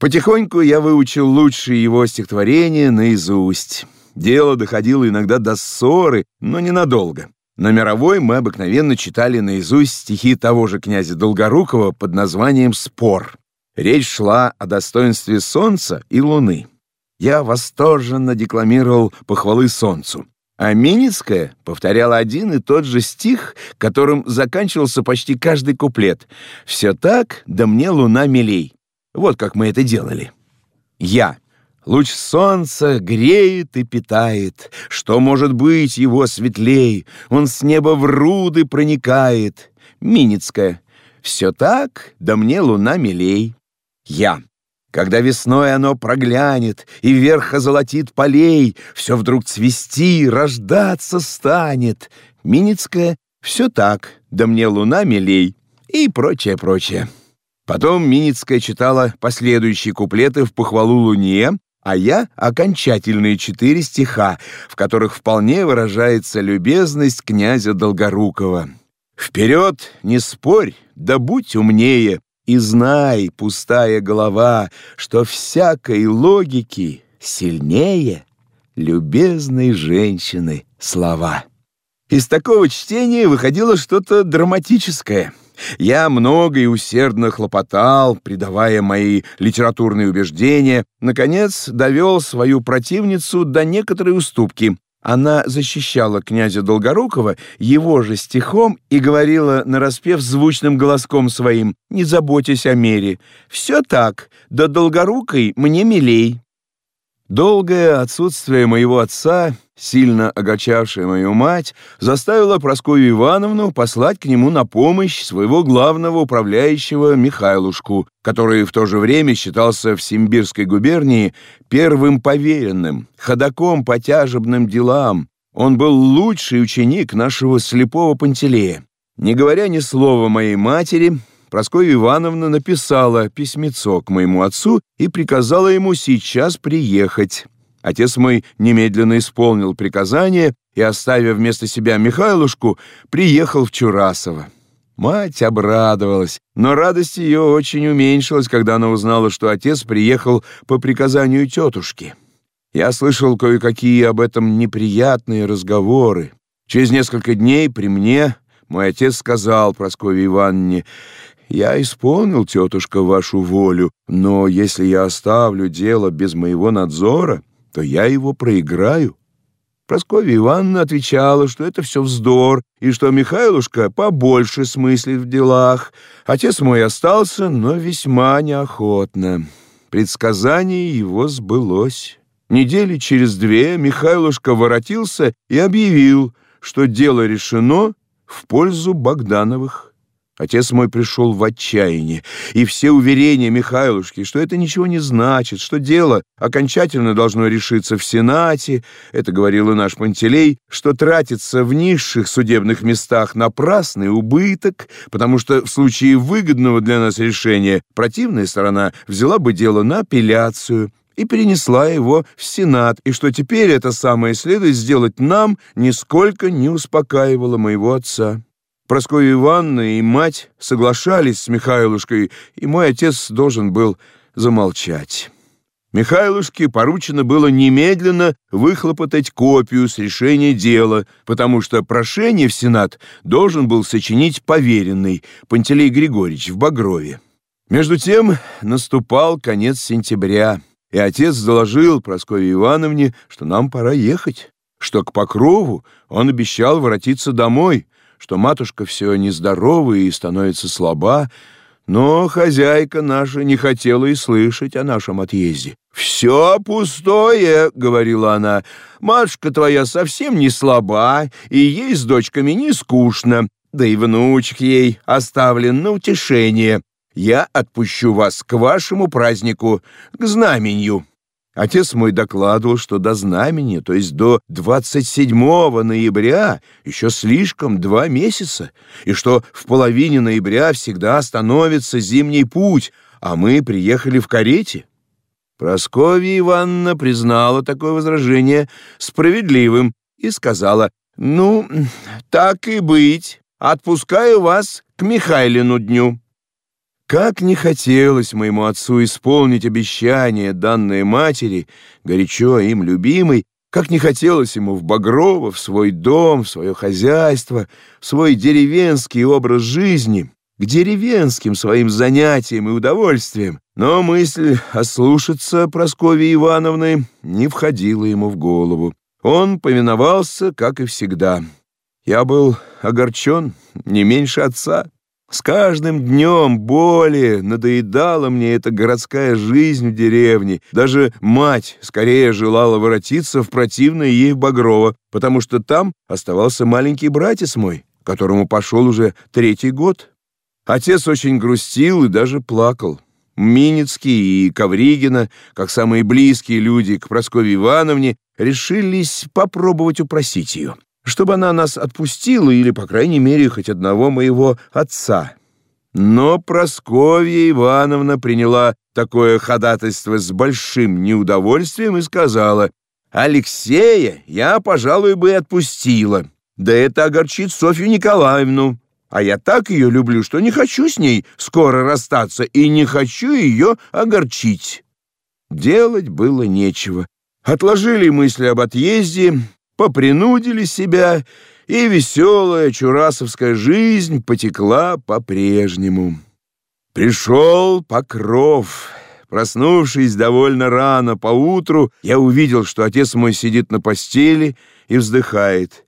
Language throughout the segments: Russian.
Потихоньку я выучил лучшие его стихотворения наизусть. Дело доходило иногда до ссоры, но ненадолго. На мировой мы обыкновенно читали наизусть стихи того же князя Долгорукова под названием «Спор». Речь шла о достоинстве солнца и луны. Я восторженно декламировал похвалы солнцу. А Миницкая повторяла один и тот же стих, которым заканчивался почти каждый куплет. «Все так, да мне луна милей». Вот как мы это делали. Я. Луч солнца греет и питает. Что может быть его светлей? Он с неба в руды проникает. Миницкая. Все так, да мне луна милей. Я. Когда весной оно проглянет и вверх озолотит полей, все вдруг цвести, рождаться станет. Миницкая. Все так, да мне луна милей. И прочее, прочее. Потом Миницкая читала последующие куплеты в похвалу Луне, а я — окончательные четыре стиха, в которых вполне выражается любезность князя Долгорукова. «Вперед, не спорь, да будь умнее, и знай, пустая голова, что всякой логики сильнее любезной женщины слова». Из такого чтения выходило что-то драматическое — я много и усердно хлопотал, придавая мои литературные убеждения, наконец довел свою противницу до некоторой уступки. Она защищала князя Долгорукова его же стихом и говорила нараспев звучным голоском своим «Не заботьтесь о мере, все так, да Долгорукой мне милей». Долгое отсутствие моего отца, сильно огорчавшее мою мать, заставило Прасковью Ивановну послать к нему на помощь своего главного управляющего Михайлушку, который в то же время считался в Симбирской губернии первым поверенным, ходаком по тяжебным делам. Он был лучший ученик нашего слепого Пантелея. Не говоря ни слова моей матери, Прасковья Ивановна написала письмецо к моему отцу и приказала ему сейчас приехать. Отец мой немедленно исполнил приказание и, оставив вместо себя Михайлушку, приехал в Чурасово. Мать обрадовалась, но радость ее очень уменьшилась, когда она узнала, что отец приехал по приказанию тетушки. Я слышал кое-какие об этом неприятные разговоры. Через несколько дней при мне мой отец сказал Прасковье Ивановне, «Я исполнил, тетушка, вашу волю, но если я оставлю дело без моего надзора, то я его проиграю». Прасковья Ивановна отвечала, что это все вздор, и что Михайлушка побольше смыслит в делах. Отец мой остался, но весьма неохотно. Предсказание его сбылось. Недели через две Михайлушка воротился и объявил, что дело решено в пользу Богдановых. Отец мой пришел в отчаяние, и все уверения Михайлушки, что это ничего не значит, что дело окончательно должно решиться в Сенате, это говорил и наш Пантелей, что тратится в низших судебных местах напрасный убыток, потому что в случае выгодного для нас решения противная сторона взяла бы дело на апелляцию, и перенесла его в Сенат, и что теперь это самое следует сделать нам, нисколько не успокаивало моего отца. Прасковья Ивановна и мать соглашались с Михайлушкой, и мой отец должен был замолчать. Михайлушке поручено было немедленно выхлопотать копию с решения дела, потому что прошение в Сенат должен был сочинить поверенный Пантелей Григорьевич в Багрове. Между тем наступал конец сентября, и отец доложил Прасковье Ивановне, что нам пора ехать, что к Покрову он обещал воротиться домой, что матушка все нездорова и становится слаба, но хозяйка наша не хотела и слышать о нашем отъезде. «Все пустое», — говорила она, — «матушка твоя совсем не слаба, и ей с дочками не скучно, да и внучек ей оставлен на утешение. Я отпущу вас к вашему празднику, к знаменью». Отец мой докладывал, что до знамени, то есть до 27 ноября, еще слишком два месяца, и что в половине ноября всегда остановится зимний путь, а мы приехали в карете. Просковья Ивановна признала такое возражение справедливым и сказала, «Ну, так и быть, отпускаю вас к Михайлину дню». Как не хотелось моему отцу исполнить обещание, данное матери, горячо им любимой, как не хотелось ему в Багрово, в свой дом, в свое хозяйство, в свой деревенский образ жизни, к деревенским своим занятиям и удовольствиям, но мысль ослушаться Прасковьи Ивановны не входила ему в голову. Он повиновался, как и всегда. Я был огорчен не меньше отца. С каждым днем более надоедала мне эта городская жизнь в деревне. Даже мать скорее желала воротиться в противное ей Багрово, потому что там оставался маленький братец мой, которому пошел уже третий год. Отец очень грустил и даже плакал. Миницкий и Ковригина, как самые близкие люди к Прасковье Ивановне, решились попробовать упросить ее чтобы она нас отпустила или, по крайней мере, хоть одного моего отца. Но Просковья Ивановна приняла такое ходатайство с большим неудовольствием и сказала, «Алексея я, пожалуй, бы отпустила. Да это огорчит Софью Николаевну. А я так ее люблю, что не хочу с ней скоро расстаться и не хочу ее огорчить». Делать было нечего. Отложили мысли об отъезде, попринудили себя, и веселая чурасовская жизнь потекла по-прежнему. Пришел покров. Проснувшись довольно рано поутру, я увидел, что отец мой сидит на постели и вздыхает.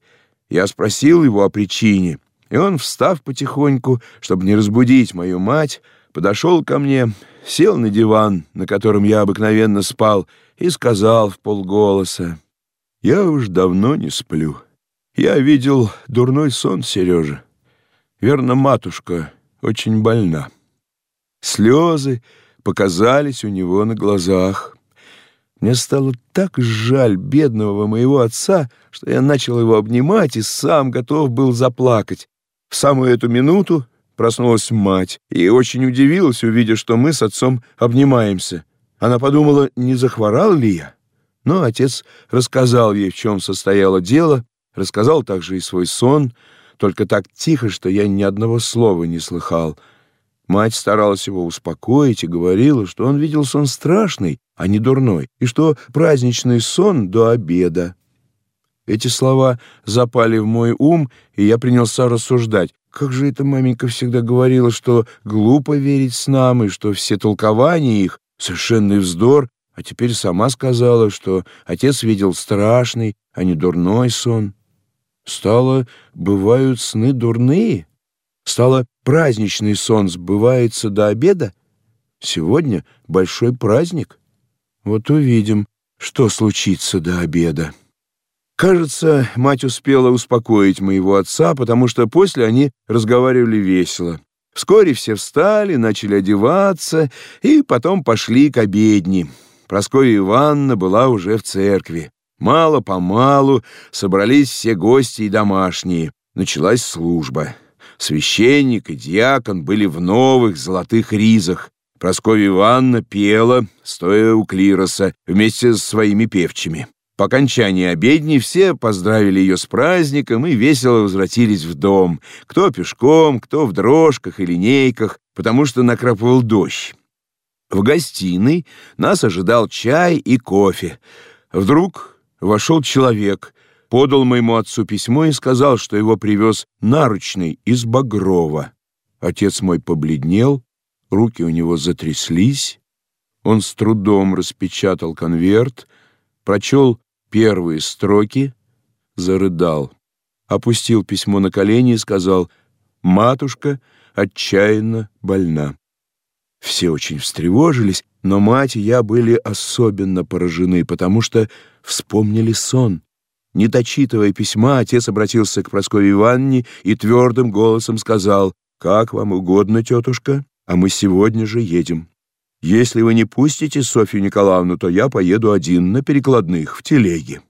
Я спросил его о причине, и он, встав потихоньку, чтобы не разбудить мою мать, подошел ко мне, сел на диван, на котором я обыкновенно спал, и сказал в полголоса, я уж давно не сплю. Я видел дурной сон Сережи. Верно, матушка очень больна. Слезы показались у него на глазах. Мне стало так жаль бедного моего отца, что я начал его обнимать и сам готов был заплакать. В самую эту минуту проснулась мать и очень удивилась, увидя, что мы с отцом обнимаемся. Она подумала, не захворал ли я. Но отец рассказал ей, в чем состояло дело, рассказал также и свой сон, только так тихо, что я ни одного слова не слыхал. Мать старалась его успокоить и говорила, что он видел сон страшный, а не дурной, и что праздничный сон до обеда. Эти слова запали в мой ум, и я принялся рассуждать. Как же эта маменька всегда говорила, что глупо верить снам, и что все толкования их — совершенный вздор, а теперь сама сказала, что отец видел страшный, а не дурной сон. Стало, бывают сны дурные. Стало, праздничный сон сбывается до обеда. Сегодня большой праздник. Вот увидим, что случится до обеда. Кажется, мать успела успокоить моего отца, потому что после они разговаривали весело. Вскоре все встали, начали одеваться и потом пошли к обедне. Прасковья Ивановна была уже в церкви. Мало-помалу собрались все гости и домашние. Началась служба. Священник и диакон были в новых золотых ризах. Прасковья Ивановна пела, стоя у клироса, вместе с своими певчими. По окончании обедни все поздравили ее с праздником и весело возвратились в дом. Кто пешком, кто в дрожках и линейках, потому что накрапывал дождь. В гостиной нас ожидал чай и кофе. Вдруг вошел человек, подал моему отцу письмо и сказал, что его привез наручный из Багрова. Отец мой побледнел, руки у него затряслись. Он с трудом распечатал конверт, прочел первые строки, зарыдал, опустил письмо на колени и сказал «Матушка отчаянно больна». Все очень встревожились, но мать и я были особенно поражены, потому что вспомнили сон. Не дочитывая письма, отец обратился к Прасковье Ивановне и твердым голосом сказал, «Как вам угодно, тетушка, а мы сегодня же едем. Если вы не пустите Софью Николаевну, то я поеду один на перекладных в телеге».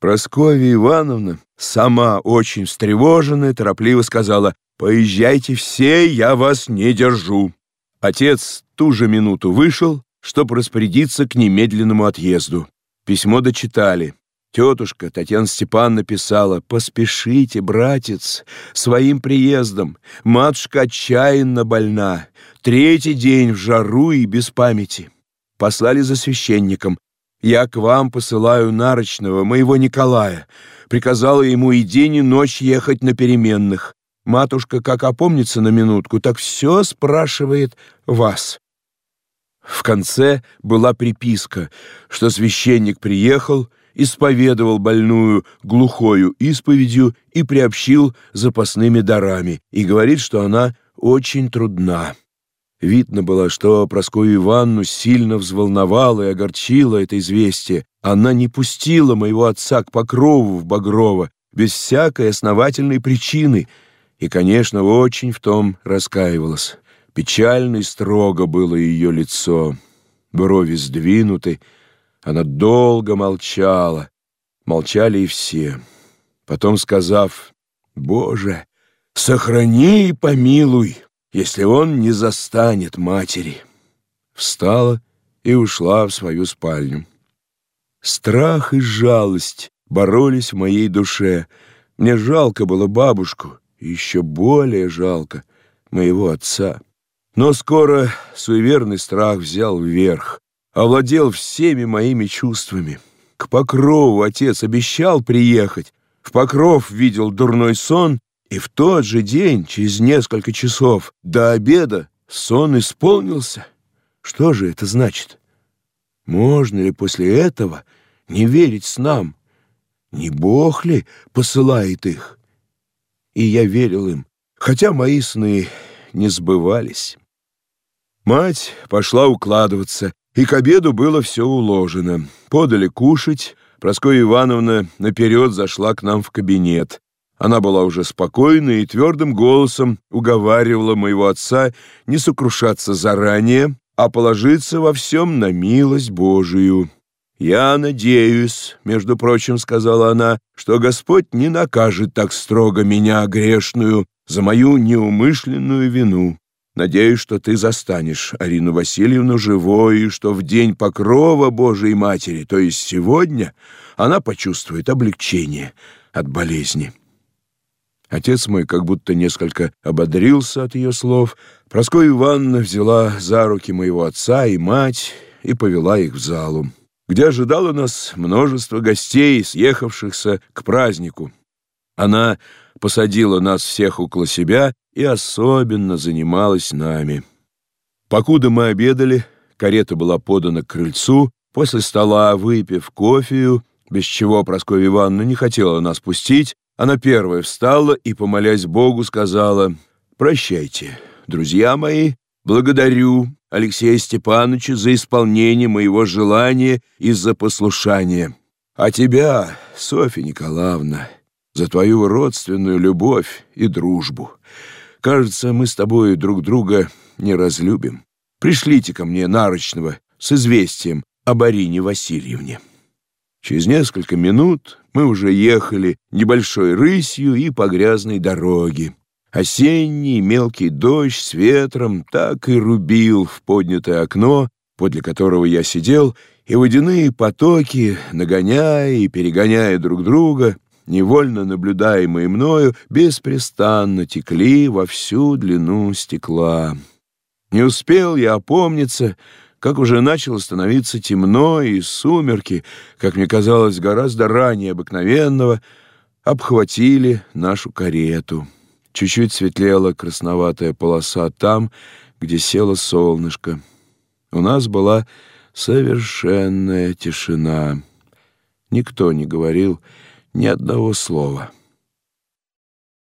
Прасковья Ивановна, сама очень встревоженная, торопливо сказала, «Поезжайте все, я вас не держу». Отец ту же минуту вышел, чтобы распорядиться к немедленному отъезду. Письмо дочитали. Тетушка Татьяна Степановна писала «Поспешите, братец, своим приездом. Матушка отчаянно больна. Третий день в жару и без памяти». Послали за священником. «Я к вам посылаю нарочного, моего Николая». Приказала ему и день, и ночь ехать на переменных. Матушка, как опомнится на минутку, так все спрашивает вас. В конце была приписка, что священник приехал, исповедовал больную глухою исповедью и приобщил запасными дарами, и говорит, что она очень трудна. Видно было, что Прасковью Ивановну сильно взволновало и огорчило это известие. Она не пустила моего отца к покрову в Багрово без всякой основательной причины и, конечно, очень в том раскаивалась. Печально и строго было ее лицо, брови сдвинуты, она долго молчала. Молчали и все. Потом, сказав, «Боже, сохрани и помилуй, если он не застанет матери», встала и ушла в свою спальню. Страх и жалость боролись в моей душе. Мне жалко было бабушку, еще более жалко моего отца. Но скоро суеверный страх взял вверх овладел всеми моими чувствами. К Покрову отец обещал приехать. В Покров видел дурной сон, и в тот же день, через несколько часов до обеда, сон исполнился. Что же это значит? Можно ли после этого не верить снам? Не Бог ли посылает их? И я верил им, хотя мои сны не сбывались. Мать пошла укладываться, и к обеду было все уложено. Подали кушать. Прасковья Ивановна наперед зашла к нам в кабинет. Она была уже спокойна и твердым голосом уговаривала моего отца не сокрушаться заранее, а положиться во всем на милость Божию. «Я надеюсь, — между прочим, — сказала она, — что Господь не накажет так строго меня, грешную, за мою неумышленную вину. Надеюсь, что ты застанешь Арину Васильевну живой, и что в день покрова Божией Матери, то есть сегодня, она почувствует облегчение от болезни. Отец мой как будто несколько ободрился от ее слов. Прасковья Ивановна взяла за руки моего отца и мать и повела их в залу, где ожидало нас множество гостей, съехавшихся к празднику. Она посадила нас всех около себя и особенно занималась нами. Покуда мы обедали, карета была подана к крыльцу, после стола, выпив кофею, без чего Прасковья Ивановна не хотела нас пустить, она первая встала и, помолясь Богу, сказала «Прощайте, друзья мои, благодарю Алексея Степановича за исполнение моего желания и за послушание. А тебя, Софья Николаевна, за твою родственную любовь и дружбу». Кажется, мы с тобой друг друга не разлюбим. Пришлите ко мне нарочного с известием об Арине Васильевне». Через несколько минут мы уже ехали небольшой рысью и по грязной дороге. Осенний мелкий дождь с ветром так и рубил в поднятое окно, подле которого я сидел, и водяные потоки, нагоняя и перегоняя друг друга, невольно наблюдаемые мною, беспрестанно текли во всю длину стекла. Не успел я опомниться, как уже начало становиться темно, и сумерки, как мне казалось, гораздо ранее обыкновенного, обхватили нашу карету. Чуть-чуть светлела красноватая полоса там, где село солнышко. У нас была совершенная тишина. Никто не говорил ни одного слова.